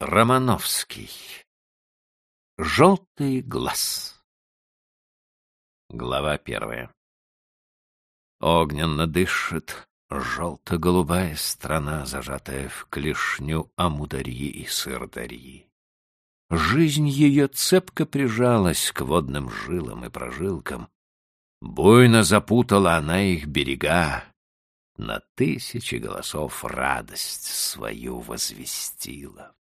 Романовский. Желтый глаз. Глава первая. Огненно дышит желто-голубая страна, зажатая в клешню амударьи и сырдарьи. Жизнь ее цепко прижалась к водным жилам и прожилкам. Буйно запутала она их берега, на тысячи голосов радость свою возвестила.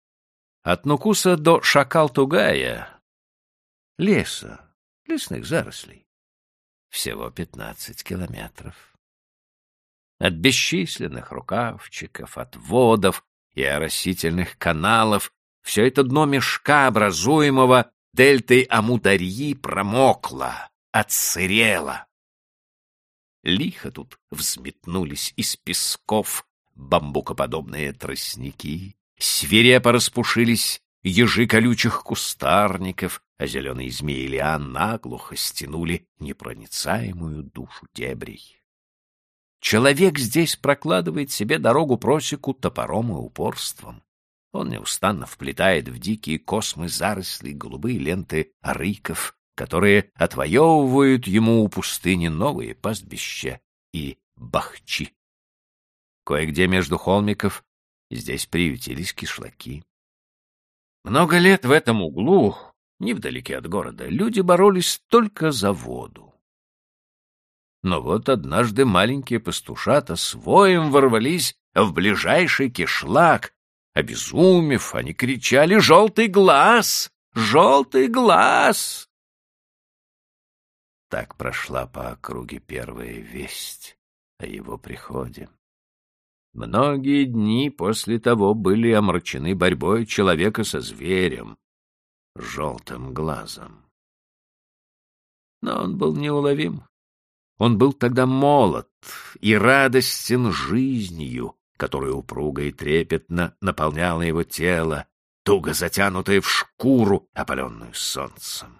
От Нукуса до Шакал-Тугая, леса, лесных зарослей, всего пятнадцать километров. От бесчисленных рукавчиков, от водов и оросительных каналов все это дно мешка, образуемого дельтой Амударьи, промокло, отсырело. Лихо тут взметнулись из песков бамбукоподобные тростники, Свирепо распушились ежи колючих кустарников, а зеленые змеи лиан наглухо стянули непроницаемую душу дебрей. Человек здесь прокладывает себе дорогу просеку топором и упорством. Он неустанно вплетает в дикие космы заросли голубые ленты арыков, которые отвоевывают ему у пустыни новые пастбища и бахчи. Кое-где между холмиков Здесь приютились кишлаки. Много лет в этом углу, невдалеке от города, люди боролись только за воду. Но вот однажды маленькие пастушата своим ворвались в ближайший кишлак. Обезумев, они кричали «Желтый глаз! Желтый глаз!» Так прошла по округе первая весть о его приходе. Многие дни после того были омрачены борьбой человека со зверем, желтым глазом. Но он был неуловим. Он был тогда молод и радостен жизнью, которая упруго и трепетно наполняла его тело, туго затянутое в шкуру, опаленную солнцем.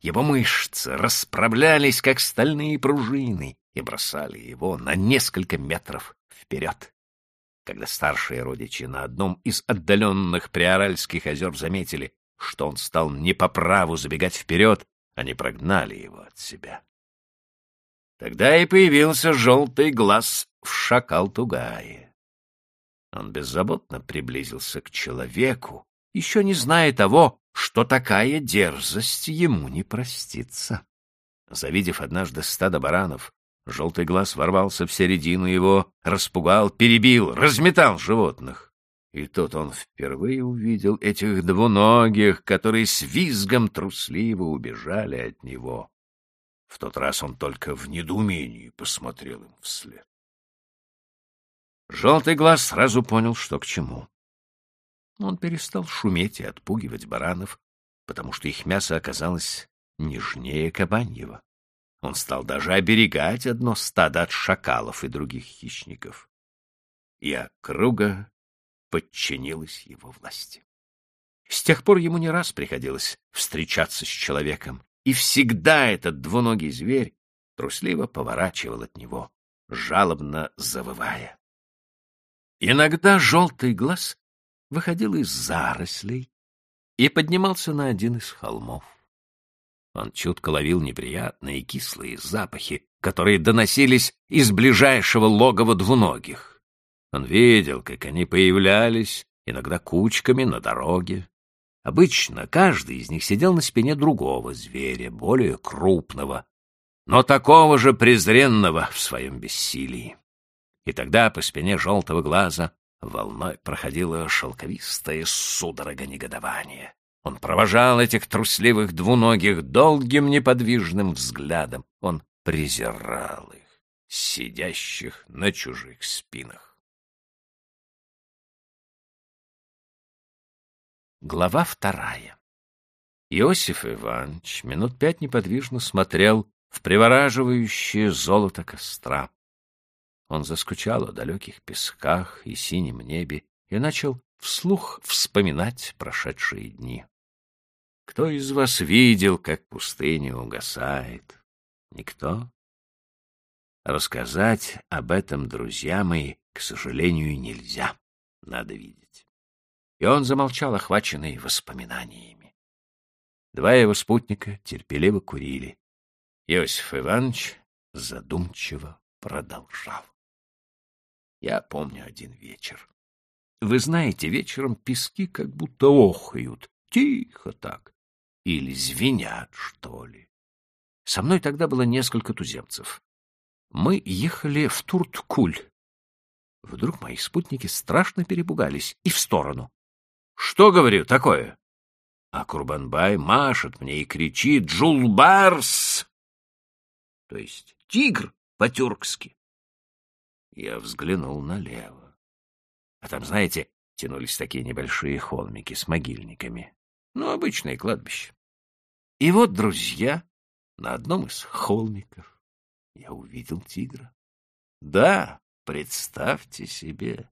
Его мышцы расправлялись, как стальные пружины, и бросали его на несколько метров вперед. Когда старшие родичи на одном из отдаленных приоральских озер заметили, что он стал не по праву забегать вперед, они прогнали его от себя. Тогда и появился желтый глаз в шакал-тугае. Он беззаботно приблизился к человеку, еще не зная того, что такая дерзость ему не простится. Завидев однажды стадо баранов, Желтый глаз ворвался в середину его, распугал, перебил, разметал животных. И тут он впервые увидел этих двуногих, которые с визгом трусливо убежали от него. В тот раз он только в недоумении посмотрел им вслед. Желтый глаз сразу понял, что к чему. Он перестал шуметь и отпугивать баранов, потому что их мясо оказалось нежнее кабаньего. Он стал даже оберегать одно стадо от шакалов и других хищников. И округа подчинилась его власти. С тех пор ему не раз приходилось встречаться с человеком, и всегда этот двуногий зверь трусливо поворачивал от него, жалобно завывая. Иногда желтый глаз выходил из зарослей и поднимался на один из холмов. Он чутко ловил неприятные кислые запахи, которые доносились из ближайшего логова двуногих. Он видел, как они появлялись, иногда кучками на дороге. Обычно каждый из них сидел на спине другого зверя, более крупного, но такого же презренного в своем бессилии. И тогда по спине желтого глаза волной проходила шелковистая судорога негодования. Он провожал этих трусливых двуногих долгим неподвижным взглядом. Он презирал их, сидящих на чужих спинах. Глава вторая. Иосиф Иванович минут пять неподвижно смотрел в привораживающее золото костра. Он заскучал о далеких песках и синем небе и начал вслух вспоминать прошедшие дни. Кто из вас видел, как пустыня угасает? Никто? Рассказать об этом, друзья мои, к сожалению, нельзя. Надо видеть. и он замолчал, охваченный воспоминаниями. Два его спутника терпеливо курили. Иосиф Иванович задумчиво продолжал. Я помню один вечер. Вы знаете, вечером пески как будто охают, тихо так, или звенят, что ли. Со мной тогда было несколько туземцев. Мы ехали в Турткуль. Вдруг мои спутники страшно перепугались и в сторону. Что, говорю, такое? А Курбанбай машет мне и кричит «Джулбарс!» То есть тигр по-тюркски. Я взглянул налево. А там, знаете, тянулись такие небольшие холмики с могильниками. Ну, обычное кладбище. И вот, друзья, на одном из холмиков я увидел тигра. Да, представьте себе,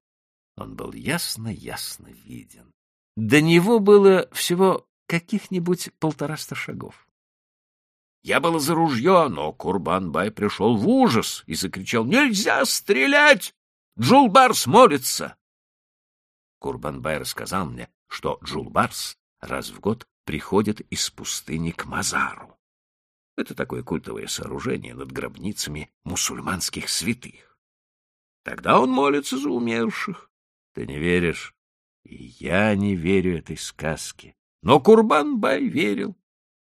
он был ясно-ясно виден. До него было всего каких-нибудь полтораста шагов. Я был за ружье, но Курбан-бай пришел в ужас и закричал «Нельзя стрелять! Джулбарс молится!» Курбан-бай рассказал мне, что Джулбарс раз в год приходит из пустыни к Мазару. Это такое культовое сооружение над гробницами мусульманских святых. Тогда он молится за умерших. Ты не веришь? И я не верю этой сказке. Но Курбан-бай верил,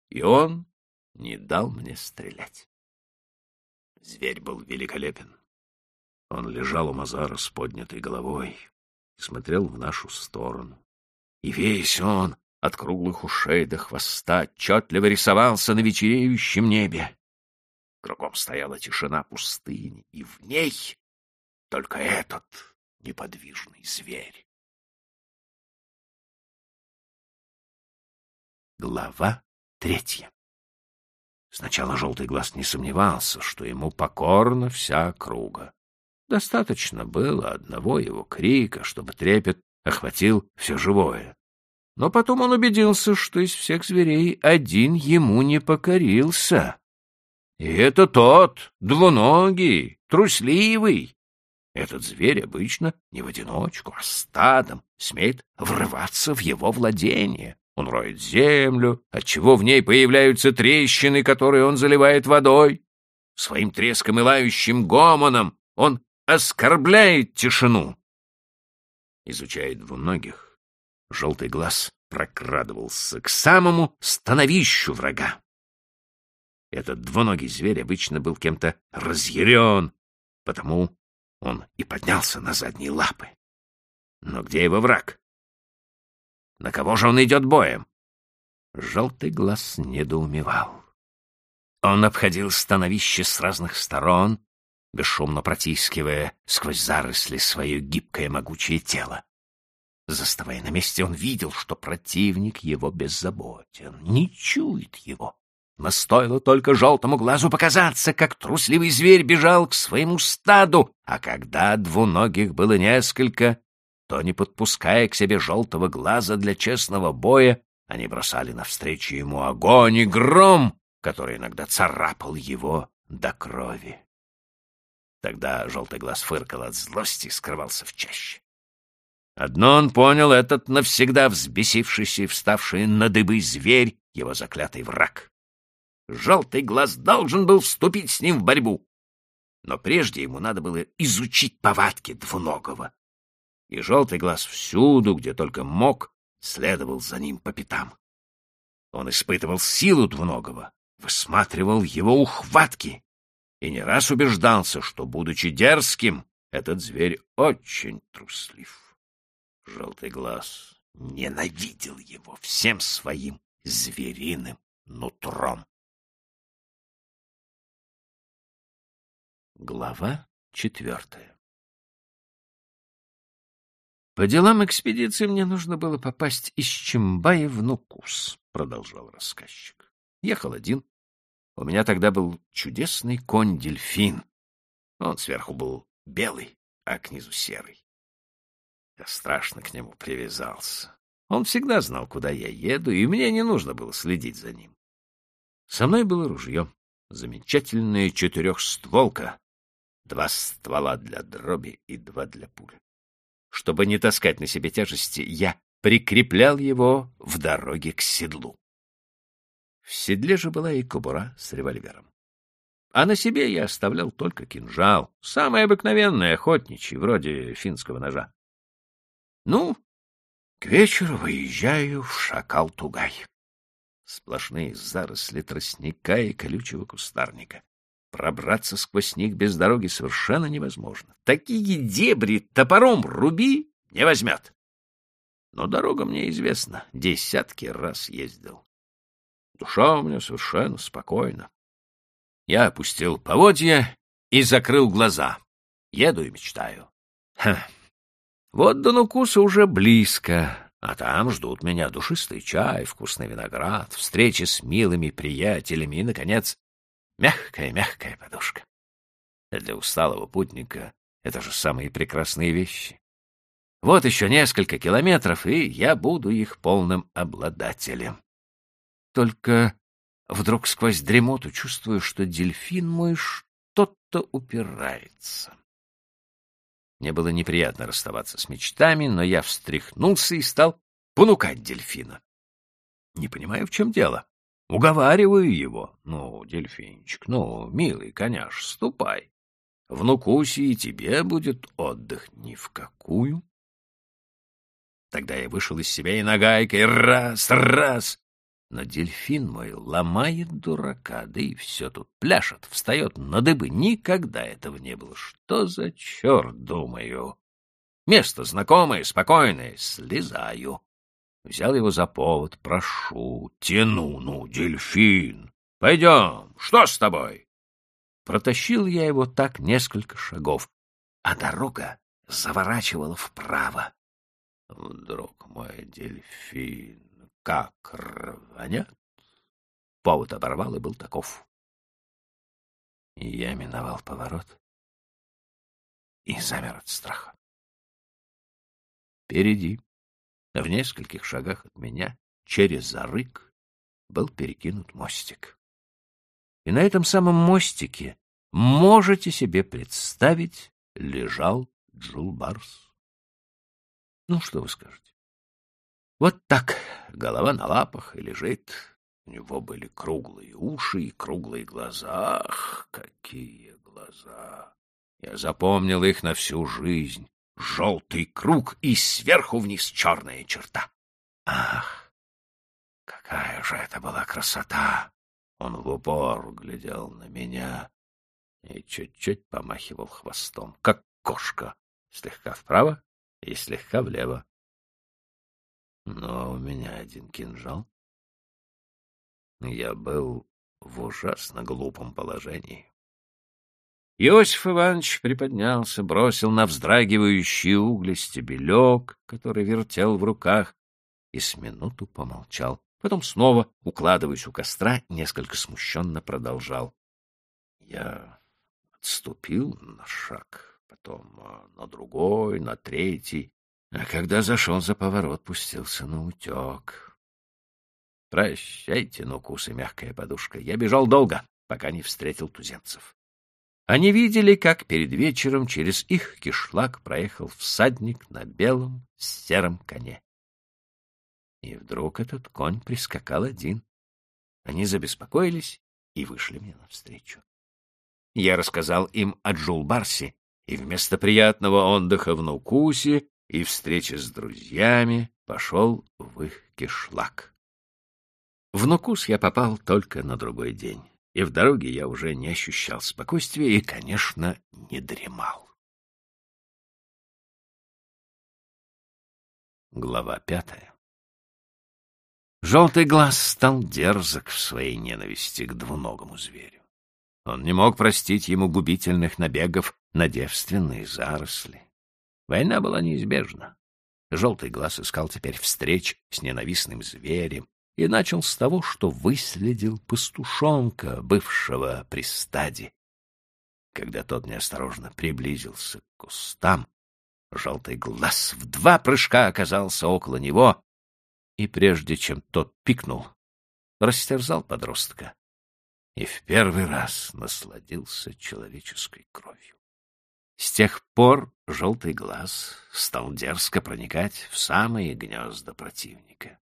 и он не дал мне стрелять. Зверь был великолепен. Он лежал у Мазара с поднятой головой и смотрел в нашу сторону. И весь он, от круглых ушей до хвоста, отчетливо рисовался на вечереющем небе. Кругом стояла тишина пустыни, и в ней только этот неподвижный зверь. Глава третья Сначала желтый глаз не сомневался, что ему покорна вся округа. Достаточно было одного его крика, чтобы трепет охватил все живое. Но потом он убедился, что из всех зверей один ему не покорился. И это тот, двуногий, трусливый. Этот зверь обычно не в одиночку, а стадом смеет врываться в его владение. Он роет землю, отчего в ней появляются трещины, которые он заливает водой. Своим треском и лающим гомоном он оскорбляет тишину. Изучая двуногих, желтый глаз прокрадывался к самому становищу врага. Этот двуногий зверь обычно был кем-то разъярен, потому он и поднялся на задние лапы. Но где его враг? На кого же он идет боем? Желтый глаз недоумевал. Он обходил становище с разных сторон, бесшумно протискивая сквозь заросли свое гибкое могучее тело. Заставая на месте, он видел, что противник его беззаботен, не чует его. Но стоило только желтому глазу показаться, как трусливый зверь бежал к своему стаду, а когда двуногих было несколько, то, не подпуская к себе желтого глаза для честного боя, они бросали навстречу ему огонь и гром, который иногда царапал его до крови. Тогда желтый глаз фыркал от злости и скрывался в чаще. Одно он понял, этот навсегда взбесившийся и вставший на дыбы зверь, его заклятый враг. Желтый глаз должен был вступить с ним в борьбу. Но прежде ему надо было изучить повадки двуногого, и желтый глаз всюду, где только мог, следовал за ним по пятам. Он испытывал силу двуногого, высматривал его ухватки и не раз убеждался, что, будучи дерзким, этот зверь очень труслив. Желтый глаз ненавидел его всем своим звериным нутром. Глава четвертая по делам экспедиции мне нужно было попасть из Чимбая в Нукус, продолжал рассказчик. Ехал один. У меня тогда был чудесный конь-дельфин. Он сверху был белый, а к низу серый. Я страшно к нему привязался. Он всегда знал, куда я еду, и мне не нужно было следить за ним. Со мной было ружье, замечательная четырехстволка, два ствола для дроби и два для пули. Чтобы не таскать на себе тяжести, я прикреплял его в дороге к седлу. В седле же была и кобура с револьвером. А на себе я оставлял только кинжал, самый обыкновенный, охотничий, вроде финского ножа. Ну, к вечеру выезжаю в Шакал-Тугай. Сплошные заросли тростника и колючего кустарника. Пробраться сквозь них без дороги совершенно невозможно. Такие дебри топором руби не возьмет. Но дорога мне известна, десятки раз ездил. Душа у меня совершенно спокойна. Я опустил поводья и закрыл глаза. Еду и мечтаю. Ха. Вот до Нукуса уже близко, а там ждут меня душистый чай, вкусный виноград, встречи с милыми приятелями и, наконец, мягкая-мягкая подушка. Для усталого путника это же самые прекрасные вещи. Вот еще несколько километров, и я буду их полным обладателем. Только вдруг сквозь дремоту чувствую, что дельфин мой что-то упирается. Мне было неприятно расставаться с мечтами, но я встряхнулся и стал понукать дельфина. Не понимаю, в чем дело. Уговариваю его. Ну, дельфинчик, ну, милый коняш, ступай. В Нукусе и тебе будет отдых ни в какую. Тогда я вышел из себя и нагайкой раз, раз, но дельфин мой ломает дурака, да и все тут пляшет, встает на дыбы. Никогда этого не было. Что за черт, думаю? Место знакомое, спокойное. Слезаю. Взял его за повод, прошу, тяну, ну, дельфин. Пойдем, что с тобой? Протащил я его так несколько шагов, а дорога заворачивала вправо. Вдруг мой дельфин как рванет. Повод оборвал и был таков. Я миновал поворот и замер от страха. Впереди, в нескольких шагах от меня, через зарык, был перекинут мостик. И на этом самом мостике, можете себе представить, лежал Джулбарс. Ну, что вы скажете? Вот так, голова на лапах и лежит. У него были круглые уши и круглые глаза. Ах, какие глаза! Я запомнил их на всю жизнь. Желтый круг и сверху вниз черная черта. Ах, какая же это была красота! Он в упор глядел на меня и чуть-чуть помахивал хвостом, как кошка, слегка вправо и слегка влево. Но у меня один кинжал. Я был в ужасно глупом положении. Иосиф Иванович приподнялся, бросил на вздрагивающие угли стебелек, который вертел в руках, и с минуту помолчал. Потом снова, укладываясь у костра, несколько смущенно продолжал. Я отступил на шаг, потом а, на другой, на третий, а когда зашел за поворот, пустился на утек. Прощайте, Нукус и мягкая подушка. Я бежал долго, пока не встретил туземцев. Они видели, как перед вечером через их кишлак проехал всадник на белом сером коне. И вдруг этот конь прискакал один. Они забеспокоились и вышли мне навстречу. Я рассказал им о Джулбарсе, и вместо приятного отдыха в Нукусе и встречи с друзьями пошел в их кишлак. В Нукус я попал только на другой день, и в дороге я уже не ощущал спокойствия и, конечно, не дремал. Глава пятая Желтый глаз стал дерзок в своей ненависти к двуногому зверю. Он не мог простить ему губительных набегов на девственные заросли, Война была неизбежна. Желтый глаз искал теперь встреч с ненавистным зверем и начал с того, что выследил пастушонка, бывшего при стаде. Когда тот неосторожно приблизился к кустам, желтый глаз в два прыжка оказался около него, и прежде чем тот пикнул, растерзал подростка и в первый раз насладился человеческой кровью. С тех пор желтый глаз стал дерзко проникать в самые гнезда противника.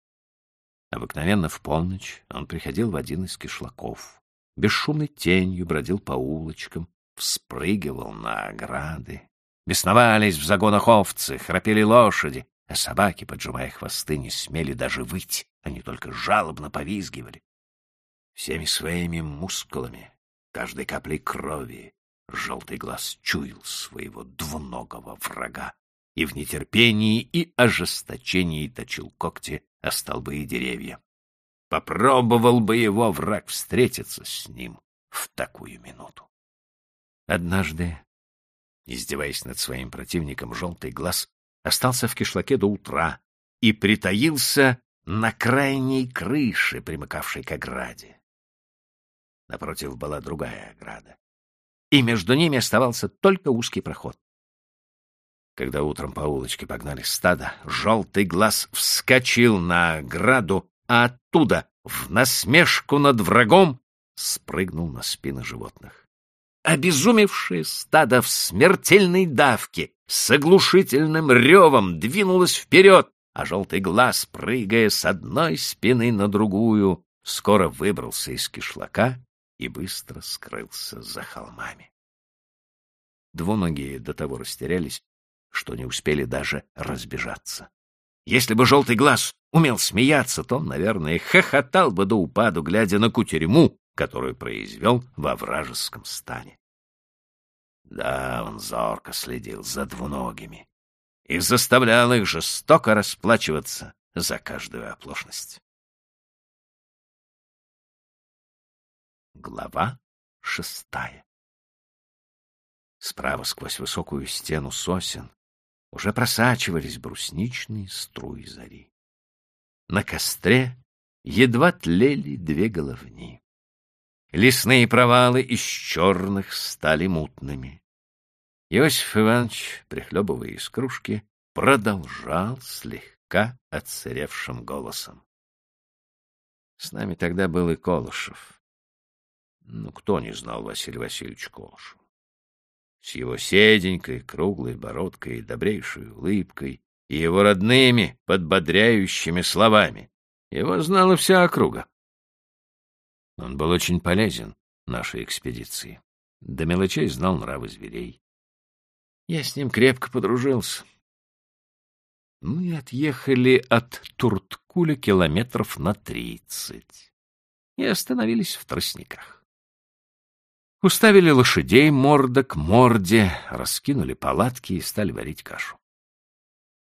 Обыкновенно в полночь он приходил в один из кишлаков, бесшумной тенью бродил по улочкам, вспрыгивал на ограды. Бесновались в загонах овцы, храпели лошади, а собаки, поджимая хвосты, не смели даже выть, они только жалобно повизгивали. Всеми своими мускулами, каждой каплей крови, желтый глаз чуял своего двуногого врага и в нетерпении и ожесточении точил когти о столбы и деревья. Попробовал бы его враг встретиться с ним в такую минуту. Однажды, издеваясь над своим противником, желтый глаз остался в кишлаке до утра и притаился на крайней крыше, примыкавшей к ограде. Напротив была другая ограда, и между ними оставался только узкий проход. Когда утром по улочке погнали стадо, желтый глаз вскочил на ограду, а оттуда, в насмешку над врагом, спрыгнул на спины животных. Обезумевшее стадо в смертельной давке с оглушительным ревом двинулось вперед, а желтый глаз, прыгая с одной спины на другую, скоро выбрался из кишлака и быстро скрылся за холмами. Двуногие до того растерялись, что не успели даже разбежаться. Если бы желтый глаз умел смеяться, то он, наверное, хохотал бы до упаду, глядя на кутерьму, которую произвел во вражеском стане. Да, он зорко следил за двуногими и заставлял их жестоко расплачиваться за каждую оплошность. Глава шестая Справа сквозь высокую стену сосен уже просачивались брусничные струи зари. На костре едва тлели две головни. Лесные провалы из черных стали мутными. Иосиф Иванович, прихлебывая из кружки, продолжал слегка отсыревшим голосом. С нами тогда был и Колышев. Ну, кто не знал Василия Васильевича Колышева? С его седенькой, круглой бородкой и добрейшей улыбкой, и его родными, подбодряющими словами. Его знала вся округа. Он был очень полезен нашей экспедиции. До мелочей знал нравы зверей. Я с ним крепко подружился. Мы отъехали от Турткуля километров на тридцать и остановились в тростниках. Уставили лошадей морда к морде, раскинули палатки и стали варить кашу.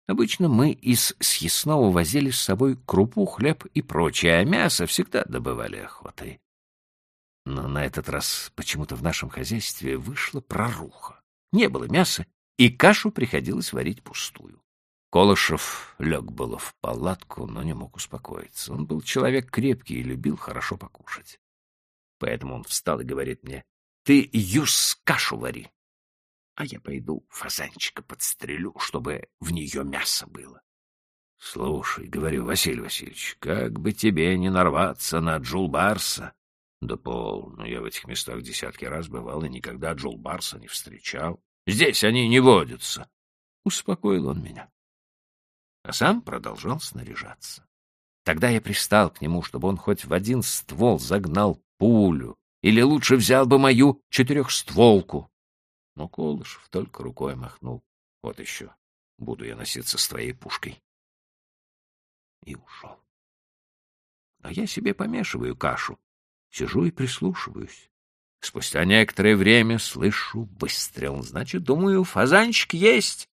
Обычно мы из съестного возили с собой крупу, хлеб и прочее, а мясо всегда добывали охотой. Но на этот раз почему-то в нашем хозяйстве вышла проруха. Не было мяса, и кашу приходилось варить пустую. Колышев лег было в палатку, но не мог успокоиться. Он был человек крепкий и любил хорошо покушать. Поэтому он встал и говорит мне, «Ты юс кашу вари, а я пойду фазанчика подстрелю, чтобы в нее мясо было». «Слушай, — говорю, Василий Васильевич, как бы тебе не нарваться на Джулбарса, да полно, я в этих местах десятки раз бывал и никогда Джулбарса не встречал. Здесь они не водятся. Успокоил он меня. А сам продолжал снаряжаться. Тогда я пристал к нему, чтобы он хоть в один ствол загнал пулю, или лучше взял бы мою четырехстволку. Но Колышев только рукой махнул. Вот еще буду я носиться с твоей пушкой. И ушел. А я себе помешиваю кашу, Сижу и прислушиваюсь. Спустя некоторое время слышу выстрел. Значит, думаю, фазанчик есть.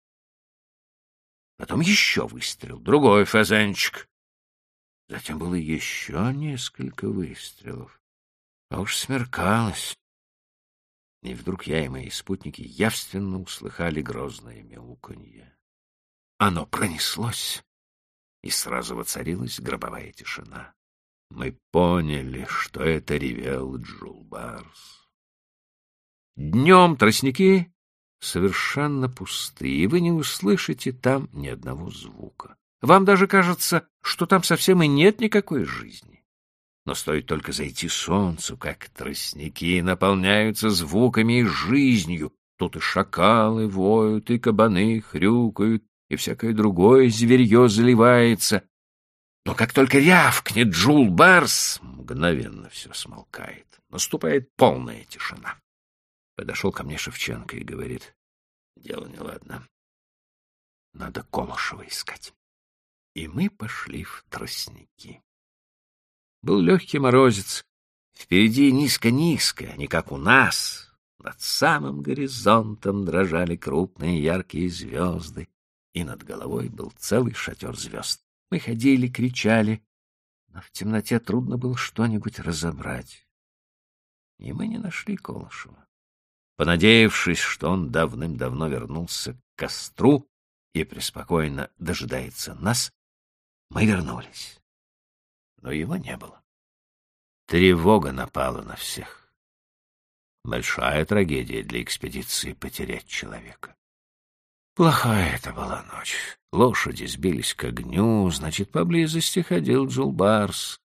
Потом еще выстрел, другой фазанчик. Затем было еще несколько выстрелов. А уж смеркалось. И вдруг я и мои спутники явственно услыхали грозное мяуканье. Оно пронеслось, и сразу воцарилась гробовая тишина мы поняли, что это ревел Джулбарс. Днем тростники совершенно пустые, и вы не услышите там ни одного звука. Вам даже кажется, что там совсем и нет никакой жизни. Но стоит только зайти солнцу, как тростники наполняются звуками и жизнью, Тут и шакалы воют, и кабаны хрюкают, и всякое другое зверье заливается. Но как только рявкнет Джул Барс, мгновенно все смолкает. Наступает полная тишина. Подошел ко мне Шевченко и говорит, дело неладно. Надо Колышева искать. И мы пошли в тростники. Был легкий морозец. Впереди низко-низко, не как у нас. Над самым горизонтом дрожали крупные яркие звезды, и над головой был целый шатер звезд. Мы ходили, кричали, но в темноте трудно было что-нибудь разобрать. И мы не нашли Колышева. Понадеявшись, что он давным-давно вернулся к костру и преспокойно дожидается нас, мы вернулись. Но его не было. Тревога напала на всех. Большая трагедия для экспедиции потерять человека. Плохая это была ночь. Лошади сбились к огню, значит, поблизости ходил Джулбарс.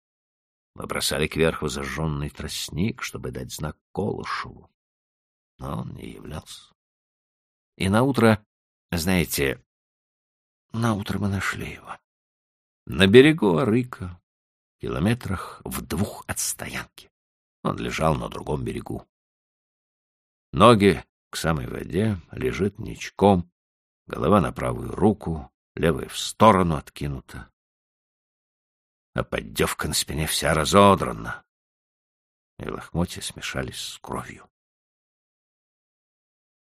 Мы бросали кверху зажженный тростник, чтобы дать знак Колышеву. Но он не являлся. И наутро, знаете, наутро мы нашли его. На берегу Арыка, километрах в двух от стоянки. Он лежал на другом берегу. Ноги к самой воде, лежит ничком, голова на правую руку, левая в сторону откинута. А поддевка на спине вся разодрана, и лохмотья смешались с кровью.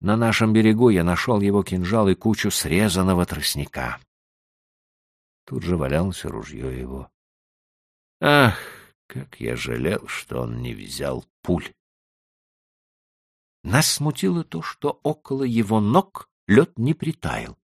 На нашем берегу я нашел его кинжал и кучу срезанного тростника. Тут же валялось ружье его. Ах, как я жалел, что он не взял пуль. Нас смутило то, что около его ног лед не притаял.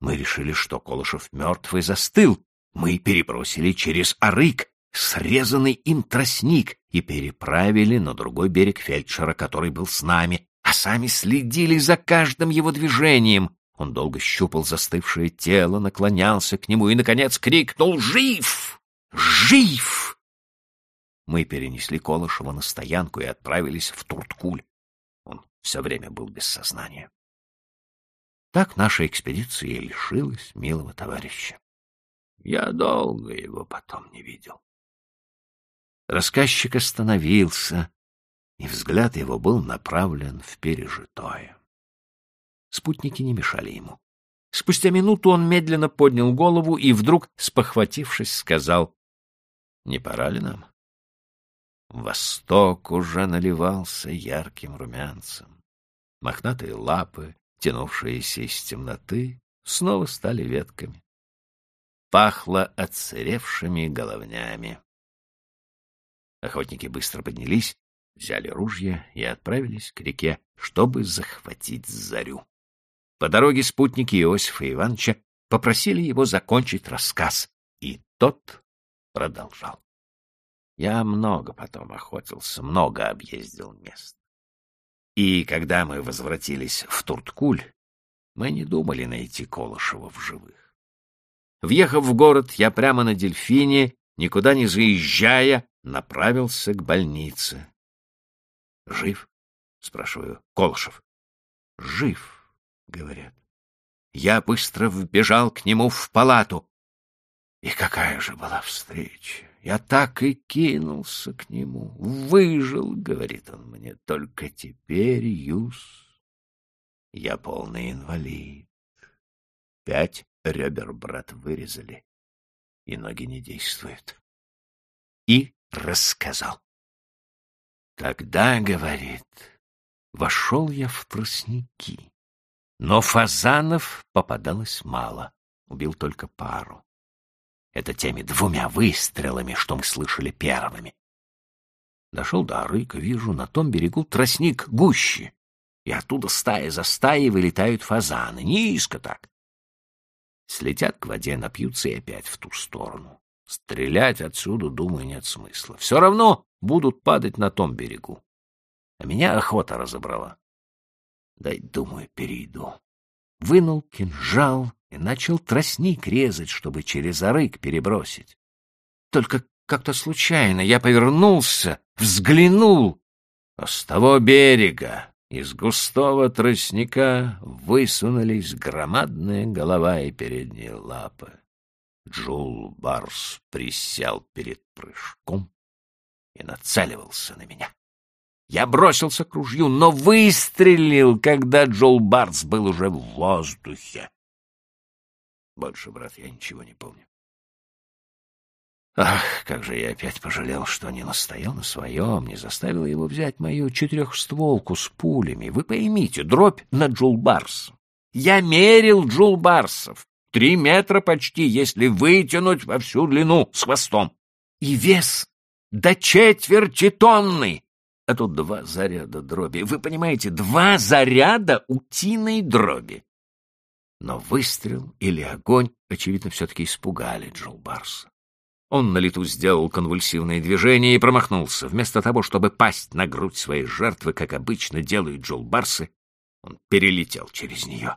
Мы решили, что Колышев мертвый застыл. Мы перебросили через Арык срезанный им тростник и переправили на другой берег фельдшера, который был с нами, а сами следили за каждым его движением. Он долго щупал застывшее тело, наклонялся к нему и, наконец, крикнул «Жив! Жив!» Мы перенесли Колышева на стоянку и отправились в Турткуль. Он все время был без сознания. Так наша экспедиция и лишилась милого товарища. Я долго его потом не видел. Рассказчик остановился, и взгляд его был направлен в пережитое. Спутники не мешали ему. Спустя минуту он медленно поднял голову и вдруг, спохватившись, сказал, «Не пора ли нам?» Восток уже наливался ярким румянцем. Мохнатые лапы, тянувшиеся из темноты, снова стали ветками. Пахло отсыревшими головнями. Охотники быстро поднялись, взяли ружья и отправились к реке, чтобы захватить зарю. По дороге спутники Иосифа Ивановича попросили его закончить рассказ, и тот продолжал. Я много потом охотился, много объездил мест. И когда мы возвратились в Турткуль, мы не думали найти Колышева в живых. Въехав в город, я прямо на дельфине, никуда не заезжая, направился к больнице. — Жив? — спрашиваю. — Колышев. — Жив говорят. Я быстро вбежал к нему в палату. И какая же была встреча! Я так и кинулся к нему. Выжил, говорит он мне, только теперь, Юс, я полный инвалид. Пять ребер, брат, вырезали, и ноги не действуют. И рассказал. Тогда, говорит, вошел я в тростники. Но фазанов попадалось мало, убил только пару. Это теми двумя выстрелами, что мы слышали первыми. Дошел до Арыка, вижу, на том берегу тростник гуще, и оттуда стая за стаей вылетают фазаны, низко так. Слетят к воде, напьются и опять в ту сторону. Стрелять отсюда, думаю, нет смысла. Все равно будут падать на том берегу. А меня охота разобрала. Дай, думаю, перейду. Вынул кинжал и начал тростник резать, чтобы через арык перебросить. Только как-то случайно я повернулся, взглянул, а с того берега из густого тростника высунулись громадная голова и передние лапы. Джул Барс присел перед прыжком и нацеливался на меня. Я бросился к ружью, но выстрелил, когда Джул Барс был уже в воздухе. Больше, брат, я ничего не помню. Ах, как же я опять пожалел, что не настоял на своем, не заставил его взять мою четырехстволку с пулями. Вы поймите, дробь на Джулбарс. Я мерил Джулбарсов. Три метра почти, если вытянуть во всю длину с хвостом. И вес до четверти тонны. А тут два заряда дроби. Вы понимаете, два заряда утиной дроби. Но выстрел или огонь, очевидно, все-таки испугали Джулбарса. Он на лету сделал конвульсивные движения и промахнулся. Вместо того, чтобы пасть на грудь своей жертвы, как обычно делают джулбарсы, он перелетел через нее.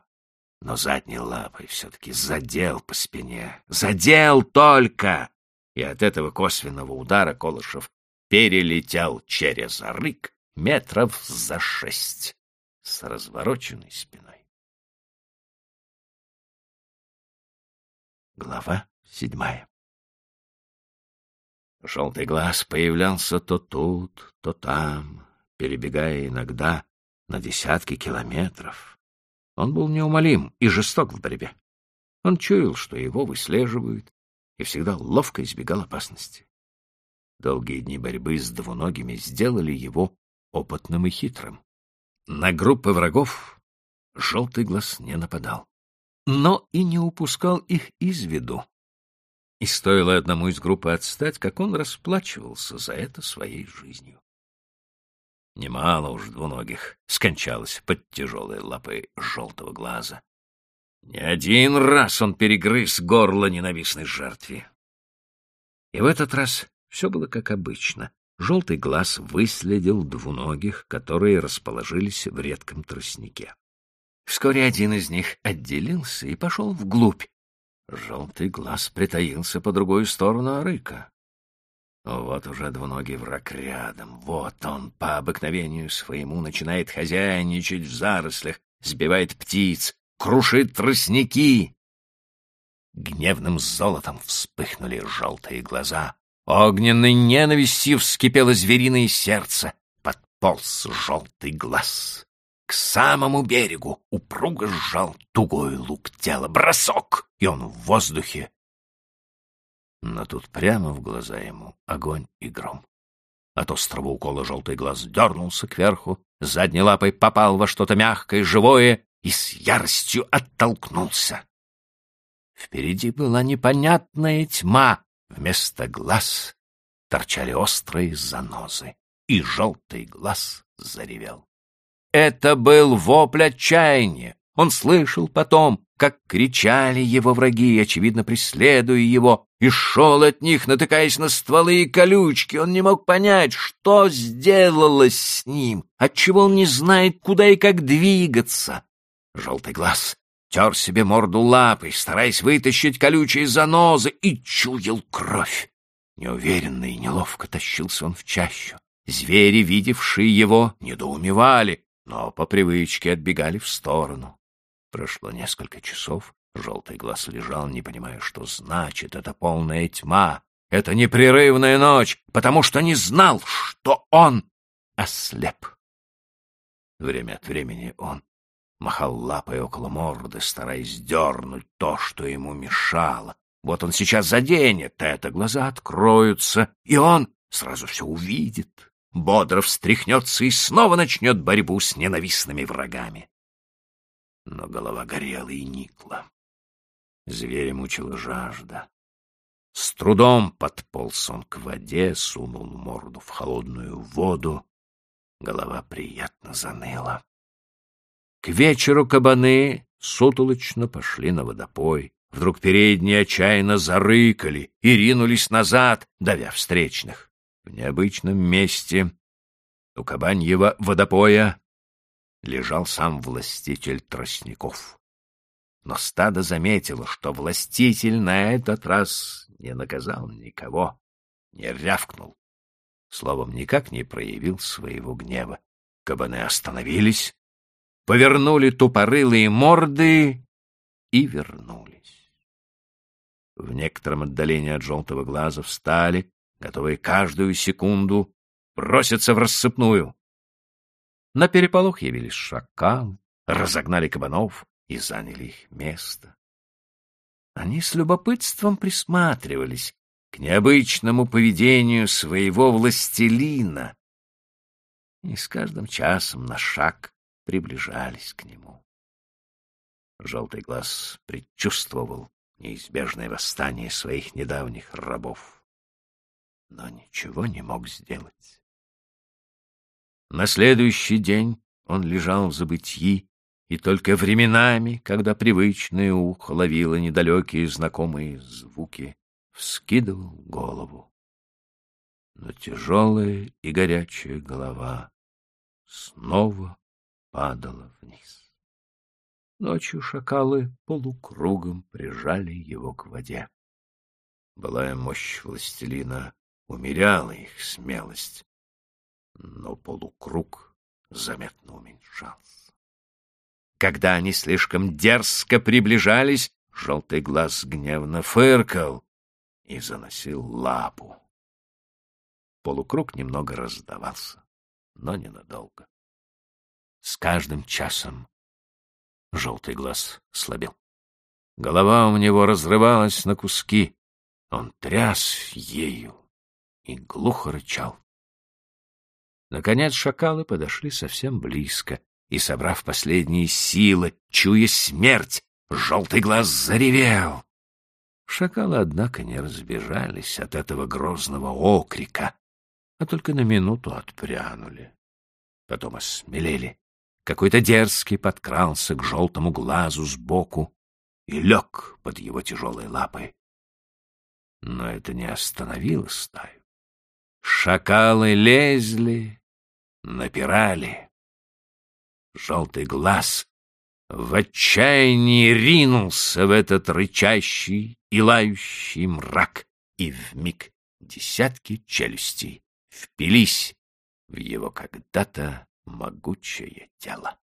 Но задней лапой все-таки задел по спине. Задел только! И от этого косвенного удара Колышев перелетел через рык метров за шесть с развороченной спиной. Глава седьмая Желтый глаз появлялся то тут, то там, перебегая иногда на десятки километров. Он был неумолим и жесток в борьбе. Он чуял, что его выслеживают, и всегда ловко избегал опасности. Долгие дни борьбы с двуногими сделали его опытным и хитрым. На группы врагов желтый глаз не нападал, но и не упускал их из виду. И стоило одному из группы отстать, как он расплачивался за это своей жизнью. Немало уж двуногих скончалось под тяжелой лапой желтого глаза. Не один раз он перегрыз горло ненавистной жертве. И в этот раз все было как обычно. Желтый глаз выследил двуногих, которые расположились в редком тростнике. Вскоре один из них отделился и пошел вглубь, Желтый глаз притаился по другую сторону арыка. Вот уже двуногий враг рядом. Вот он по обыкновению своему начинает хозяйничать в зарослях, сбивает птиц, крушит тростники. Гневным золотом вспыхнули желтые глаза. Огненной ненавистью вскипело звериное сердце. Подполз желтый глаз. К самому берегу упруго сжал тугой лук тела. Бросок! И он в воздухе. Но тут прямо в глаза ему огонь и гром. От острого укола желтый глаз дернулся кверху, задней лапой попал во что-то мягкое, живое и с яростью оттолкнулся. Впереди была непонятная тьма. Вместо глаз торчали острые занозы, и желтый глаз заревел. Это был вопль отчаяния. Он слышал потом, как кричали его враги, очевидно преследуя его, и шел от них, натыкаясь на стволы и колючки. Он не мог понять, что сделалось с ним, отчего он не знает, куда и как двигаться. Желтый глаз тер себе морду лапой, стараясь вытащить колючие занозы, и чуял кровь. Неуверенно и неловко тащился он в чащу. Звери, видевшие его, недоумевали, но по привычке отбегали в сторону. Прошло несколько часов, желтый глаз лежал, не понимая, что значит эта полная тьма, эта непрерывная ночь, потому что не знал, что он ослеп. Время от времени он махал лапой около морды, стараясь дернуть то, что ему мешало. Вот он сейчас заденет это, глаза откроются, и он сразу все увидит бодро встряхнется и снова начнет борьбу с ненавистными врагами. Но голова горела и никла. Зверя мучила жажда. С трудом подполз он к воде, сунул морду в холодную воду. Голова приятно заныла. К вечеру кабаны сутолочно пошли на водопой. Вдруг передние отчаянно зарыкали и ринулись назад, давя встречных. В необычном месте у кабаньего водопоя лежал сам властитель тростников. Но стадо заметило, что властитель на этот раз не наказал никого, не рявкнул, словом, никак не проявил своего гнева. Кабаны остановились, повернули тупорылые морды и вернулись. В некотором отдалении от желтого глаза встали, готовые каждую секунду броситься в рассыпную. На переполох явились шакалы, разогнали кабанов и заняли их место. Они с любопытством присматривались к необычному поведению своего властелина и с каждым часом на шаг приближались к нему. Желтый глаз предчувствовал неизбежное восстание своих недавних рабов, но ничего не мог сделать. На следующий день он лежал в забытьи, и только временами, когда привычное ухо ловило недалекие знакомые звуки, вскидывал голову. Но тяжелая и горячая голова снова падала вниз. Ночью шакалы полукругом прижали его к воде. Былая мощь властелина умеряла их смелость, но полукруг заметно уменьшался. Когда они слишком дерзко приближались, желтый глаз гневно фыркал и заносил лапу. Полукруг немного раздавался, но ненадолго. С каждым часом желтый глаз слабел. Голова у него разрывалась на куски. Он тряс ею и глухо рычал. Наконец шакалы подошли совсем близко, и, собрав последние силы, чуя смерть, желтый глаз заревел. Шакалы, однако, не разбежались от этого грозного окрика, а только на минуту отпрянули. Потом осмелели. Какой-то дерзкий подкрался к желтому глазу сбоку и лег под его тяжелой лапой. Но это не остановило стаю. Шакалы лезли, напирали. Желтый глаз в отчаянии ринулся в этот рычащий и лающий мрак, и вмиг десятки челюстей впились в его когда-то могучее тело.